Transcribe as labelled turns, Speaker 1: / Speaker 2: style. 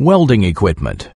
Speaker 1: welding equipment.